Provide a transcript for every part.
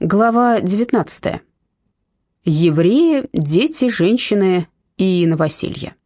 Глава 19. Евреи, дети, женщины и новоселье.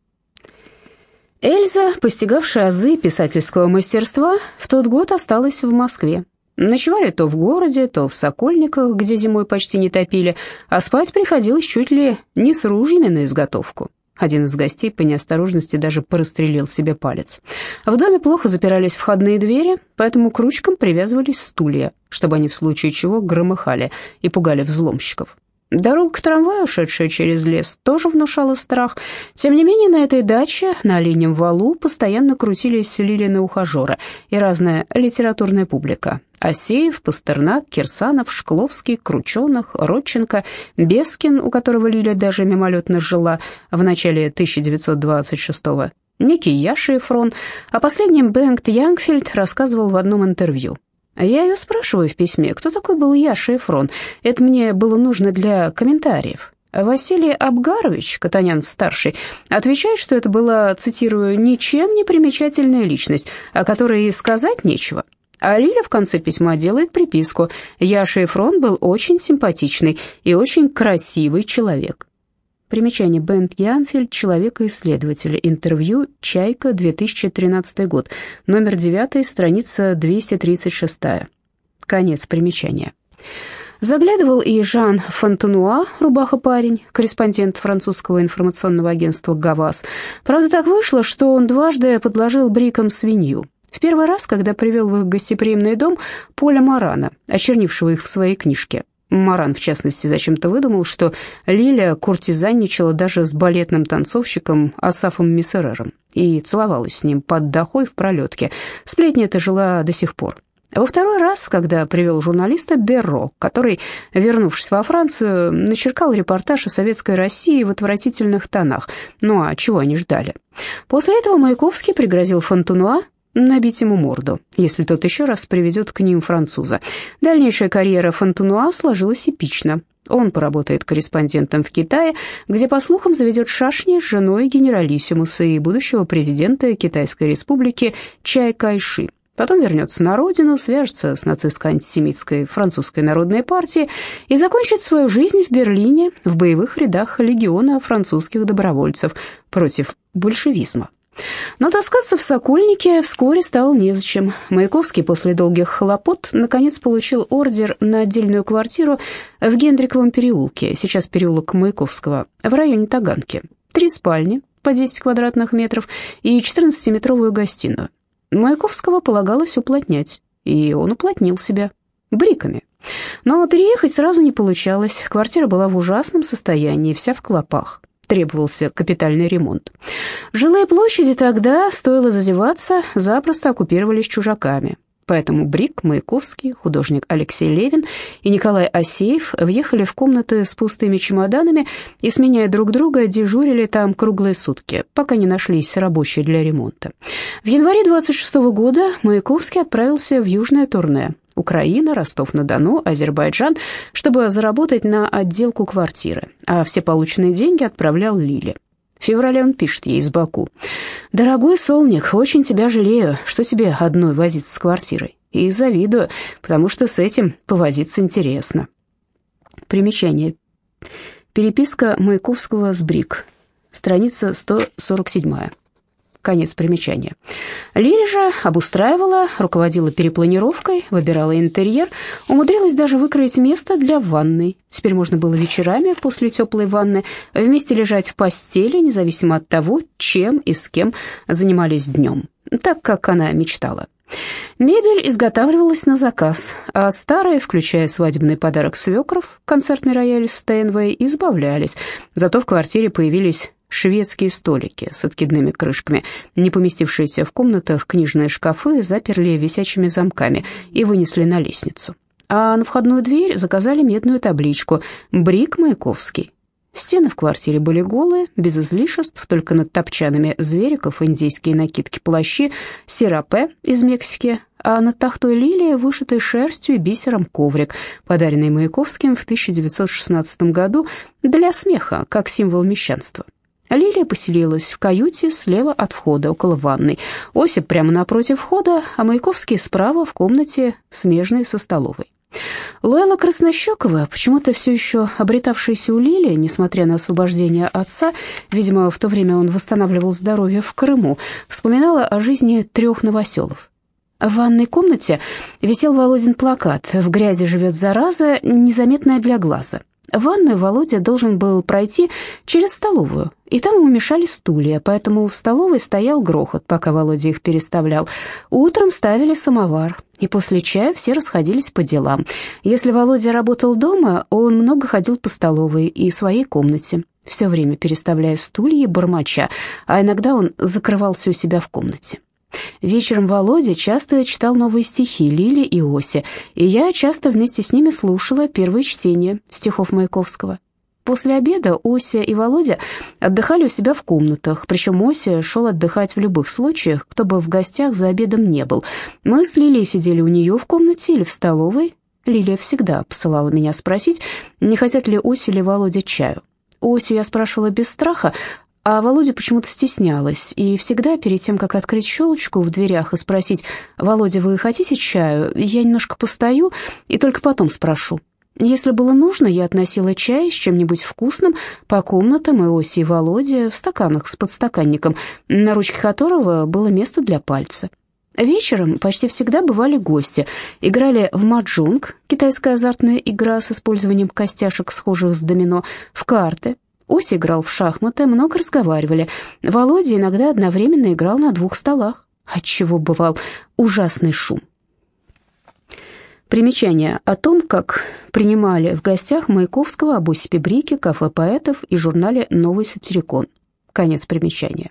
Эльза, постигавшая азы писательского мастерства, в тот год осталась в Москве. Ночевали то в городе, то в Сокольниках, где зимой почти не топили, а спать приходилось чуть ли не с ружьями на изготовку. Один из гостей по неосторожности даже прострелил себе палец. В доме плохо запирались входные двери, поэтому к ручкам привязывались стулья, чтобы они в случае чего громыхали и пугали взломщиков. Дорога к трамваю, шедшая через лес, тоже внушала страх. Тем не менее, на этой даче, на оленем валу, постоянно крутились Лилины ухажеры и разная литературная публика. Асеев, Пастернак, Кирсанов, Шкловский, Крученых, Родченко, Бескин, у которого Лиля даже мимолетно жила в начале 1926-го, некий Яша Ефрон, а последним Бенгт Янгфельд рассказывал в одном интервью. Я ее спрашиваю в письме, кто такой был Яша Ефрон. Это мне было нужно для комментариев. Василий Абгарович, Катанян-старший, отвечает, что это была, цитирую, «ничем не примечательная личность, о которой и сказать нечего». А Лиля в конце письма делает приписку «Яша Ефрон был очень симпатичный и очень красивый человек». Примечание Бент Янфельд, человека-исследователя. Интервью «Чайка», 2013 год. Номер 9, страница 236. Конец примечания. Заглядывал и Жан Фонтенуа, рубаха-парень, корреспондент французского информационного агентства «Гавас». Правда, так вышло, что он дважды подложил бриком свинью. В первый раз, когда привел в их гостеприимный дом Поля Марана, очернившего их в своей книжке. Маран, в частности, зачем-то выдумал, что Лиля куртизанничала даже с балетным танцовщиком Асафом Миссерером и целовалась с ним под дохой в пролетке. Сплетня эта жила до сих пор. Во второй раз, когда привел журналиста Берро, который, вернувшись во Францию, начеркал репортаж о советской России в отвратительных тонах. Ну а чего они ждали? После этого Маяковский пригрозил Фонтунуа набить ему морду, если тот еще раз приведет к ним француза. Дальнейшая карьера Фонтунуа сложилась эпично. Он поработает корреспондентом в Китае, где, по слухам, заведет шашни с женой генералиссимуса и будущего президента Китайской республики Чай Кайши. Потом вернется на родину, свяжется с нацистско-антисемитской французской народной партией и закончит свою жизнь в Берлине в боевых рядах легиона французских добровольцев против большевизма. Но таскаться в Сокольнике вскоре стало незачем. Маяковский после долгих хлопот наконец получил ордер на отдельную квартиру в Гендриковом переулке, сейчас переулок Маяковского, в районе Таганки. Три спальни по 10 квадратных метров и 14-метровую гостиную. Маяковского полагалось уплотнять, и он уплотнил себя бриками. Но переехать сразу не получалось, квартира была в ужасном состоянии, вся в клопах требовался капитальный ремонт. Жилые площади тогда, стоило зазеваться, запросто оккупировались чужаками. Поэтому Брик, Маяковский, художник Алексей Левин и Николай Асеев въехали в комнаты с пустыми чемоданами и, сменяя друг друга, дежурили там круглые сутки, пока не нашлись рабочие для ремонта. В январе 26 года Маяковский отправился в южное турне, Украина, Ростов-на-Дону, Азербайджан, чтобы заработать на отделку квартиры, а все полученные деньги отправлял Лиле. В феврале он пишет ей из Баку. «Дорогой Солник, очень тебя жалею, что тебе одной возиться с квартирой. И завидую, потому что с этим повозиться интересно». Примечание. Переписка Маяковского с Брик. Страница 147. Конец примечания. Лиля же обустраивала, руководила перепланировкой, выбирала интерьер, умудрилась даже выкроить место для ванной. Теперь можно было вечерами после теплой ванны вместе лежать в постели, независимо от того, чем и с кем занимались днем, так как она мечтала. Мебель изготавливалась на заказ, а от старой, включая свадебный подарок свекров, концертный рояль Стейнвей, избавлялись. Зато в квартире появились шведские столики с откидными крышками. Не поместившиеся в комнатах книжные шкафы заперли висячими замками и вынесли на лестницу. А на входную дверь заказали медную табличку «Брик Маяковский». Стены в квартире были голые, без излишеств, только над топчанами звериков, индийские накидки-плащи, сирапе из Мексики, а над тахтой лилия вышитый шерстью и бисером коврик, подаренный Маяковским в 1916 году для смеха, как символ мещанства. Лилия поселилась в каюте слева от входа, около ванной. Осип прямо напротив входа, а Маяковский справа в комнате, смежной со столовой. Луэла Краснощекова, почему-то все еще обретавшаяся у Лили, несмотря на освобождение отца, видимо, в то время он восстанавливал здоровье в Крыму, вспоминала о жизни трех новоселов. В ванной комнате висел Володин плакат «В грязи живет зараза, незаметная для глаза». В ванную Володя должен был пройти через столовую, и там ему мешали стулья, поэтому в столовой стоял грохот, пока Володя их переставлял. Утром ставили самовар, и после чая все расходились по делам. Если Володя работал дома, он много ходил по столовой и своей комнате, все время переставляя стулья и бормоча, а иногда он закрывался у себя в комнате. Вечером Володя часто читал новые стихи Лили и Оси, и я часто вместе с ними слушала первые чтения стихов Маяковского. После обеда Ося и Володя отдыхали у себя в комнатах, причем Ося шел отдыхать в любых случаях, кто бы в гостях за обедом не был. Мы с Лилией сидели у нее в комнате или в столовой. Лилия всегда посылала меня спросить, не хотят ли Ося или Володя чаю. Осю я спрашивала без страха, а Володя почему-то стеснялась, и всегда перед тем, как открыть щелочку в дверях и спросить, «Володя, вы хотите чаю?» я немножко постою и только потом спрошу. Если было нужно, я относила чай с чем-нибудь вкусным по комнатам и Оси и Володе в стаканах с подстаканником, на ручке которого было место для пальца. Вечером почти всегда бывали гости. Играли в маджунг, китайская азартная игра с использованием костяшек, схожих с домино, в карты, Ося играл в шахматы, много разговаривали. Володя иногда одновременно играл на двух столах, отчего бывал ужасный шум. Примечание о том, как принимали в гостях Маяковского об Осипе Брике, кафе поэтов и журнале «Новый сатирикон». Конец примечания.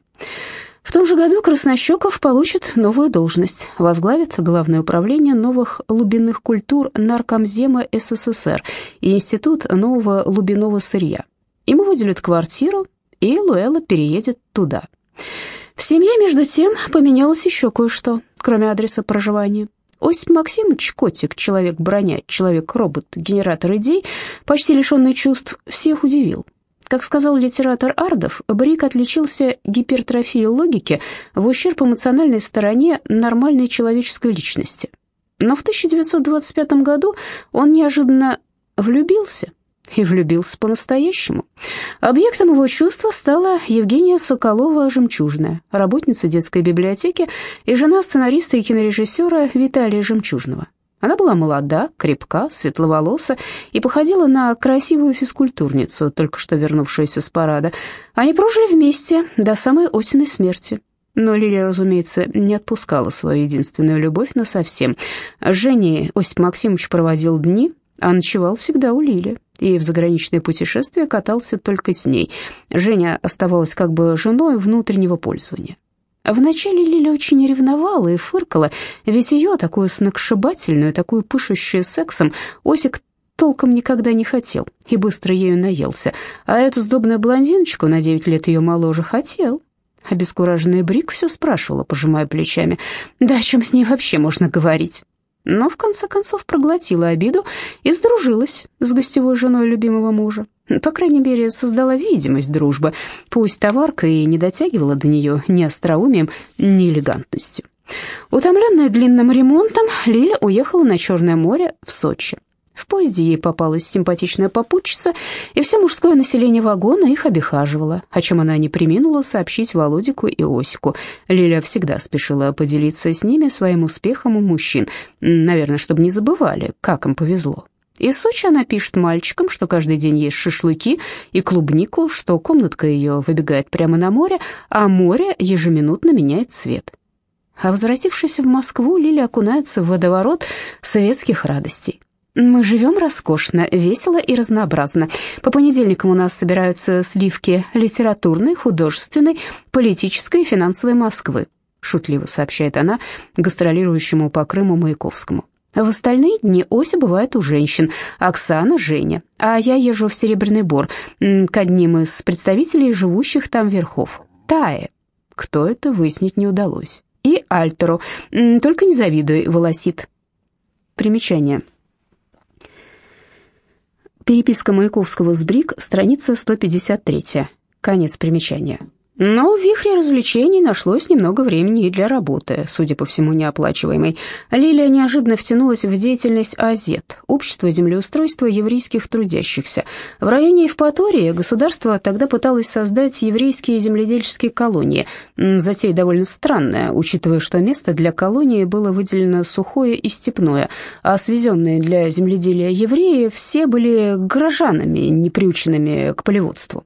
В том же году Краснощеков получит новую должность, возглавит Главное управление новых лубинных культур Наркомзема СССР и Институт нового лубиного сырья. Ему выделят квартиру, и Луэлла переедет туда. В семье, между тем, поменялось еще кое-что, кроме адреса проживания. Осип Максимович, котик, человек-броня, человек-робот, генератор идей, почти лишенный чувств, всех удивил. Как сказал литератор Ардов, Брик отличился гипертрофией логики в ущерб эмоциональной стороне нормальной человеческой личности. Но в 1925 году он неожиданно влюбился – и влюбился по-настоящему. Объектом его чувства стала Евгения Соколова-Жемчужная, работница детской библиотеки и жена сценариста и кинорежиссера Виталия Жемчужного. Она была молода, крепка, светловолоса и походила на красивую физкультурницу, только что вернувшуюся с парада. Они прожили вместе до самой осенней смерти. Но Лилия, разумеется, не отпускала свою единственную любовь насовсем. С Женей Осип Максимович проводил дни, а ночевал всегда у Лили и в заграничное путешествие катался только с ней. Женя оставалась как бы женой внутреннего пользования. Вначале Лиля очень ревновала и фыркала, ведь ее, такую сногсшибательную, такую пышущую сексом, Осик толком никогда не хотел и быстро ею наелся, а эту сдобную блондиночку, на девять лет ее моложе, хотел. Обескураженный Брик все спрашивала, пожимая плечами, да о чем с ней вообще можно говорить? Но в конце концов проглотила обиду и сдружилась с гостевой женой любимого мужа. По крайней мере, создала видимость дружбы, пусть товарка и не дотягивала до нее ни остроумием, ни элегантностью. Утомленная длинным ремонтом, Лиля уехала на Черное море в Сочи. В поезде ей попалась симпатичная попутчица, и все мужское население вагона их обихаживало, о чем она не приминула сообщить Володику и Осику. Лиля всегда спешила поделиться с ними своим успехом у мужчин, наверное, чтобы не забывали, как им повезло. Из Сочи она пишет мальчикам, что каждый день есть шашлыки и клубнику, что комнатка ее выбегает прямо на море, а море ежеминутно меняет цвет. А возвратившись в Москву, Лиля окунается в водоворот советских радостей. Мы живем роскошно, весело и разнообразно. По понедельникам у нас собираются сливки литературной, художественной, политической и финансовой Москвы, шутливо сообщает она гастролирующему по Крыму Маяковскому. В остальные дни Ося бывает у женщин, Оксана, Женя, а я езжу в Серебряный Бор к одним из представителей живущих там верхов. Тае. Кто это, выяснить не удалось. И Альтеру. Только не завидуй, волосит. Примечание. Переписка Маяковского с Брик, страница 153. Конец примечания. Но в вихре развлечений нашлось немного времени и для работы, судя по всему, неоплачиваемой. Лилия неожиданно втянулась в деятельность АЗЕТ, Общество землеустройства еврейских трудящихся. В районе Евпатории государство тогда пыталось создать еврейские земледельческие колонии. Затея довольно странная, учитывая, что место для колонии было выделено сухое и степное, а свезенные для земледелия евреи все были горожанами, неприученными к полеводству.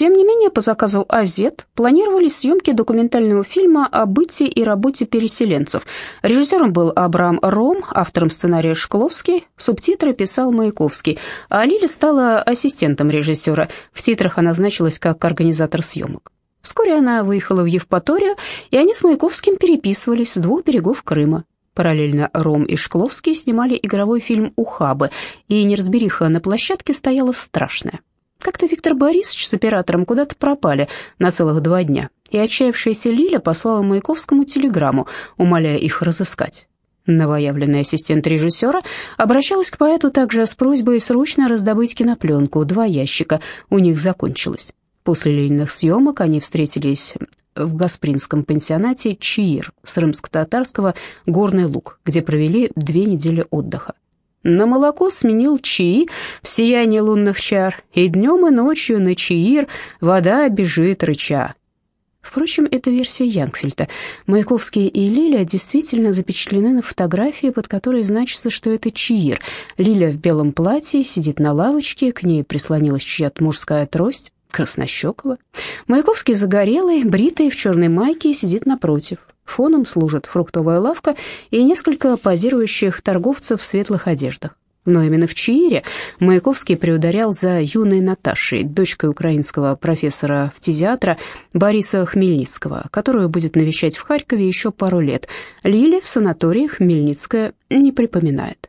Тем не менее, по заказу АЗЕТ планировались съемки документального фильма о бытии и работе переселенцев. Режиссером был Абрам Ром, автором сценария Шкловский, субтитры писал Маяковский, а Лиля стала ассистентом режиссера. В титрах она значилась как организатор съемок. Вскоре она выехала в Евпаторию, и они с Маяковским переписывались с двух берегов Крыма. Параллельно Ром и Шкловский снимали игровой фильм «Ухабы», и неразбериха на площадке стояла страшная. Как-то Виктор Борисович с оператором куда-то пропали на целых два дня, и отчаявшаяся Лиля послала Маяковскому телеграмму, умоляя их разыскать. Новоявленный ассистент режиссера обращалась к поэту также с просьбой срочно раздобыть кинопленку, два ящика, у них закончилось. После лильных съемок они встретились в Гаспринском пансионате «Чиир» с рымско-татарского «Горный луг», где провели две недели отдыха. На молоко сменил чаи в сиянии лунных чар, и днем и ночью на чаир вода бежит рыча. Впрочем, это версия Янгфельда. Маяковский и Лиля действительно запечатлены на фотографии, под которой значится, что это Чиир. Лиля в белом платье сидит на лавочке, к ней прислонилась чья-то мужская трость, краснощекова. Маяковский загорелый, бритый, в черной майке, сидит напротив. Фоном служит фруктовая лавка и несколько позирующих торговцев в светлых одеждах. Но именно в Чиире Маяковский приударял за юной Наташей, дочкой украинского профессора фтизиатра Бориса Хмельницкого, которую будет навещать в Харькове еще пару лет. Лили в санатории Хмельницкая не припоминает.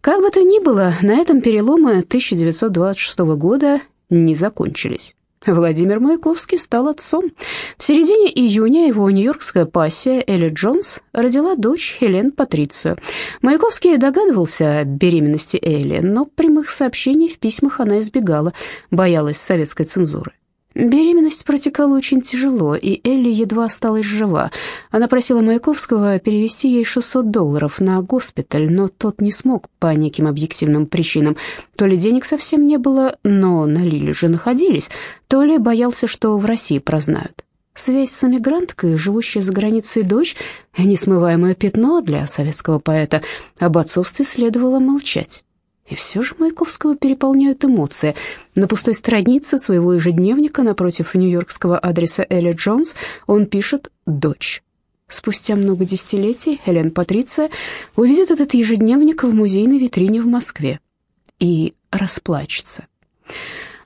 Как бы то ни было, на этом переломы 1926 года не закончились. Владимир Маяковский стал отцом. В середине июня его нью-йоркская пассия Элли Джонс родила дочь Хелен Патрицию. Маяковский догадывался о беременности Элли, но прямых сообщений в письмах она избегала, боялась советской цензуры. Беременность протекала очень тяжело, и Элли едва осталась жива. Она просила Маяковского перевести ей 600 долларов на госпиталь, но тот не смог по неким объективным причинам. То ли денег совсем не было, но на Лиле же находились, то ли боялся, что в России прознают. Связь с эмигранткой, живущей за границей дочь, несмываемое пятно для советского поэта. Об отцовстве следовало молчать. И все же Маяковского переполняют эмоции. На пустой странице своего ежедневника напротив нью-йоркского адреса Элли Джонс он пишет «Дочь». Спустя много десятилетий Элен Патриция увидит этот ежедневник в музейной витрине в Москве и расплачется.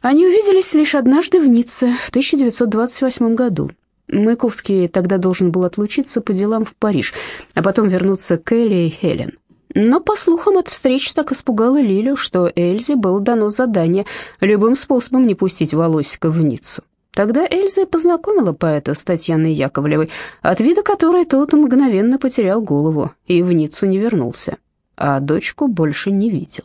Они увиделись лишь однажды в Ницце в 1928 году. Маяковский тогда должен был отлучиться по делам в Париж, а потом вернуться к Элли и Хелен. Но, по слухам, эта встреча так испугала Лилю, что Эльзе было дано задание любым способом не пустить Волосика в Ниццу. Тогда Эльза и познакомила поэта с Татьяной Яковлевой, от вида которой тот мгновенно потерял голову и в Ниццу не вернулся, а дочку больше не видел.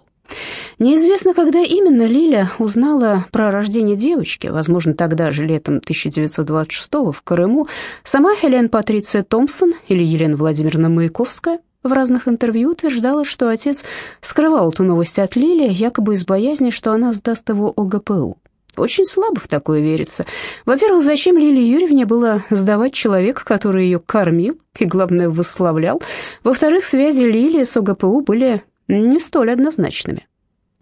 Неизвестно, когда именно Лиля узнала про рождение девочки, возможно, тогда же, летом 1926 в Крыму, сама Хелен Патриция Томпсон или Елена Владимировна Маяковская – в разных интервью утверждала, что отец скрывал эту новость от Лили, якобы из боязни, что она сдаст его ОГПУ. Очень слабо в такое верится. Во-первых, зачем Лиле Юрьевне было сдавать человека, который ее кормил и, главное, восславлял? Во-вторых, связи Лили с ОГПУ были не столь однозначными.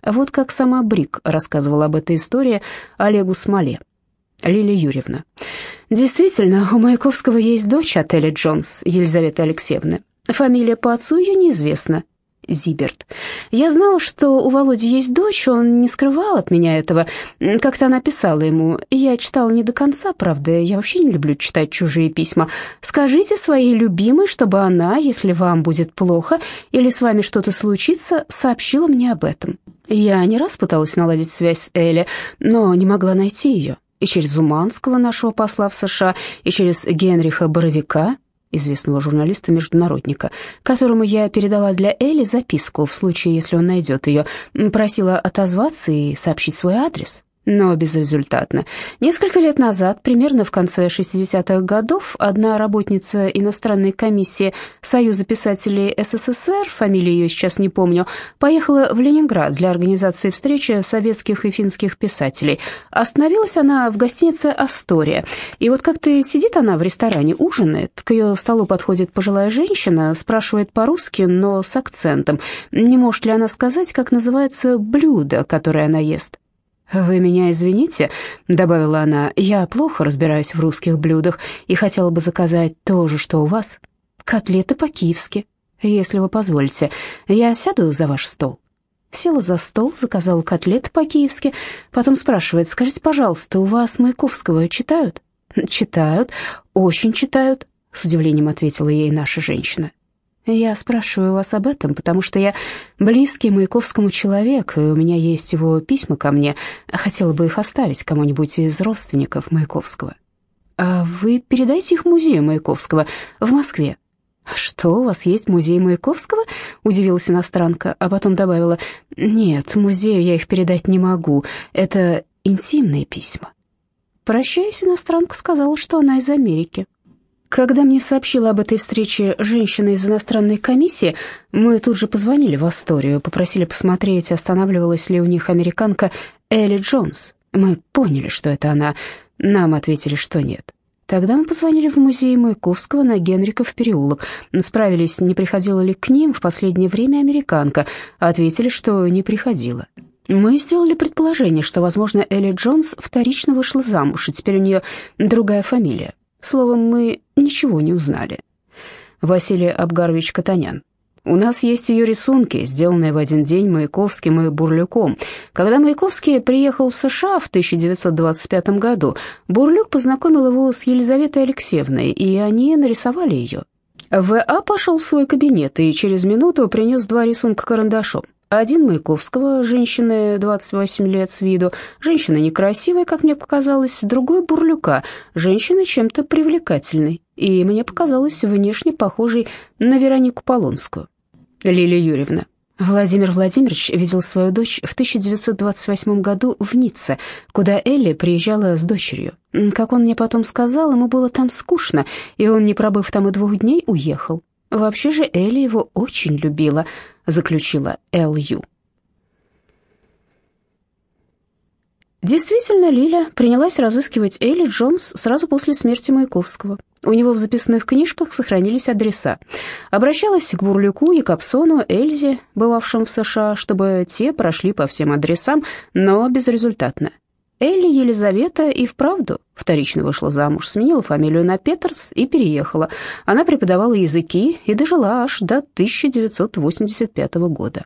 Вот как сама Брик рассказывала об этой истории Олегу Смоле. Лилия Юрьевна. Действительно, у Маяковского есть дочь от Элли Джонс, Елизаветы Алексеевны. Фамилия по отцу ее неизвестна. Зиберт. Я знала, что у Володи есть дочь, он не скрывал от меня этого. Как-то она писала ему. Я читала не до конца, правда, я вообще не люблю читать чужие письма. Скажите своей любимой, чтобы она, если вам будет плохо или с вами что-то случится, сообщила мне об этом. Я не раз пыталась наладить связь с Элли, но не могла найти ее. И через Зуманского, нашего посла в США, и через Генриха Боровика, известного журналиста-международника, которому я передала для Элли записку в случае, если он найдет ее, просила отозваться и сообщить свой адрес. Но безрезультатно. Несколько лет назад, примерно в конце 60-х годов, одна работница иностранной комиссии Союза писателей СССР, фамилию ее сейчас не помню, поехала в Ленинград для организации встречи советских и финских писателей. Остановилась она в гостинице «Астория». И вот как-то сидит она в ресторане, ужинает, к ее столу подходит пожилая женщина, спрашивает по-русски, но с акцентом, не может ли она сказать, как называется блюдо, которое она ест. «Вы меня извините», — добавила она, — «я плохо разбираюсь в русских блюдах и хотела бы заказать то же, что у вас. Котлеты по-киевски, если вы позволите. Я сяду за ваш стол». Села за стол, заказала котлеты по-киевски, потом спрашивает, «Скажите, пожалуйста, у вас Маяковского читают?» «Читают, очень читают», — с удивлением ответила ей наша женщина. Я спрашиваю вас об этом, потому что я близкий Маяковскому человек, и у меня есть его письма ко мне. Хотела бы их оставить кому-нибудь из родственников Маяковского. А вы передайте их музею Маяковского в Москве. «Что, у вас есть музей Маяковского?» — удивилась иностранка, а потом добавила, «Нет, музею я их передать не могу, это интимные письма». Прощаясь, иностранка сказала, что она из Америки. Когда мне сообщила об этой встрече женщина из иностранной комиссии, мы тут же позвонили в Асторию, попросили посмотреть, останавливалась ли у них американка Элли Джонс. Мы поняли, что это она. Нам ответили, что нет. Тогда мы позвонили в музей Маяковского на Генриков переулок. Справились, не приходила ли к ним в последнее время американка. Ответили, что не приходила. Мы сделали предположение, что, возможно, Элли Джонс вторично вышла замуж, и теперь у нее другая фамилия. Словом, мы ничего не узнали. Василий Абгарович Катанян. У нас есть ее рисунки, сделанные в один день Маяковским и Бурлюком. Когда Маяковский приехал в США в 1925 году, Бурлюк познакомил его с Елизаветой Алексеевной, и они нарисовали ее. В.А. пошел в свой кабинет и через минуту принес два рисунка карандашом. Один Маяковского, женщины 28 лет с виду, женщина некрасивая, как мне показалось, другой Бурлюка, женщина чем-то привлекательной, и мне показалось внешне похожей на Веронику Полонскую. Лилия Юрьевна. Владимир Владимирович видел свою дочь в 1928 году в Ницце, куда Элли приезжала с дочерью. Как он мне потом сказал, ему было там скучно, и он, не пробыв там и двух дней, уехал. Вообще же Элли его очень любила, заключила Л.Ю. Действительно, Лиля принялась разыскивать Элли Джонс сразу после смерти Маяковского. У него в записных книжках сохранились адреса. Обращалась к Бурлюку, Якобсону, Эльзе, бывавшим в США, чтобы те прошли по всем адресам, но безрезультатно. Элли Елизавета и вправду вторично вышла замуж, сменила фамилию на Петерс и переехала. Она преподавала языки и дожила аж до 1985 года.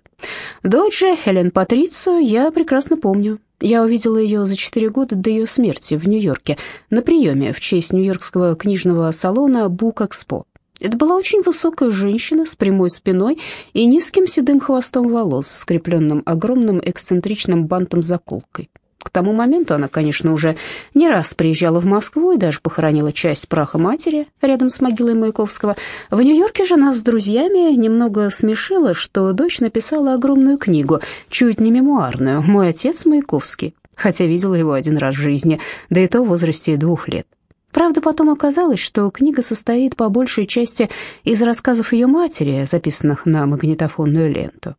Дочь же, Хелен Патрицию, я прекрасно помню. Я увидела ее за четыре года до ее смерти в Нью-Йорке на приеме в честь нью-йоркского книжного салона «Бук Экспо». Это была очень высокая женщина с прямой спиной и низким седым хвостом волос, скрепленным огромным эксцентричным бантом-заколкой. К тому моменту она, конечно, уже не раз приезжала в Москву и даже похоронила часть праха матери рядом с могилой Маяковского. В Нью-Йорке же нас с друзьями немного смешило, что дочь написала огромную книгу, чуть не мемуарную «Мой отец Маяковский», хотя видела его один раз в жизни, да и то в возрасте двух лет. Правда, потом оказалось, что книга состоит по большей части из рассказов ее матери, записанных на магнитофонную ленту.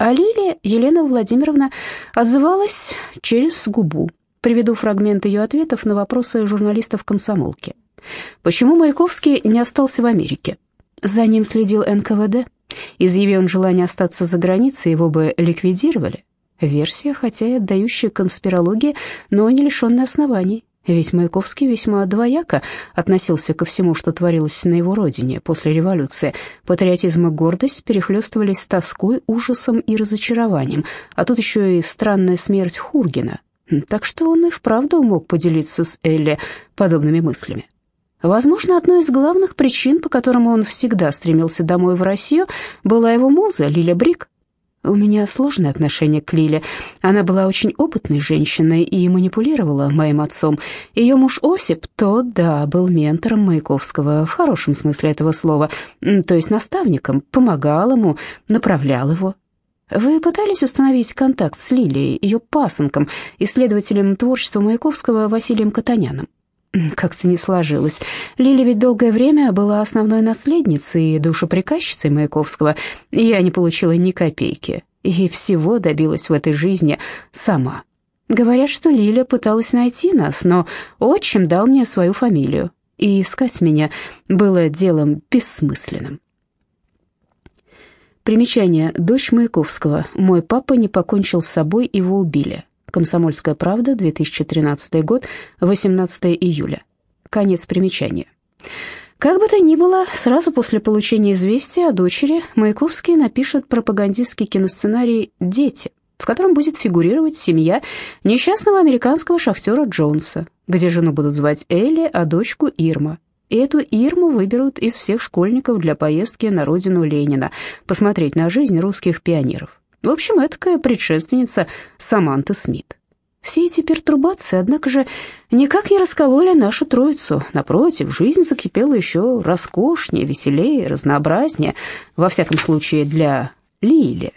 А Лилия Елена Владимировна отзывалась через губу. Приведу фрагмент ее ответов на вопросы журналистов комсомолки. Почему Маяковский не остался в Америке? За ним следил НКВД. Изъяви он желание остаться за границей, его бы ликвидировали. Версия, хотя и отдающая конспирологии, но не лишенная оснований. Ведь Маяковский весьма двояко относился ко всему, что творилось на его родине после революции. Патриотизм и гордость перехлестывались тоской, ужасом и разочарованием, а тут еще и странная смерть Хургина. Так что он и вправду мог поделиться с Элли подобными мыслями. Возможно, одной из главных причин, по которым он всегда стремился домой в Россию, была его муза Лиля Брик. У меня сложное отношение к Лиле. Она была очень опытной женщиной и манипулировала моим отцом. Ее муж Осип, тот, да, был ментором Маяковского, в хорошем смысле этого слова, то есть наставником, помогал ему, направлял его. Вы пытались установить контакт с Лилией, ее пасынком, исследователем творчества Маяковского Василием Катаняном? Как-то не сложилось. Лиля ведь долгое время была основной наследницей и душеприказчицей Маяковского, я не получила ни копейки, и всего добилась в этой жизни сама. Говорят, что Лиля пыталась найти нас, но отчим дал мне свою фамилию, и искать меня было делом бессмысленным. Примечание. Дочь Маяковского. Мой папа не покончил с собой, его убили. Комсомольская правда, 2013 год, 18 июля. Конец примечания. Как бы то ни было, сразу после получения известия о дочери Маяковский напишет пропагандистский киносценарий «Дети», в котором будет фигурировать семья несчастного американского шахтера Джонса, где жену будут звать Элли, а дочку Ирма. И эту Ирму выберут из всех школьников для поездки на родину Ленина, посмотреть на жизнь русских пионеров. В общем, это такая предшественница Саманты Смит. Все эти пертурбации, однако же, никак не раскололи нашу троицу. Напротив, жизнь закипела еще роскошнее, веселее, разнообразнее, во всяком случае для Лили.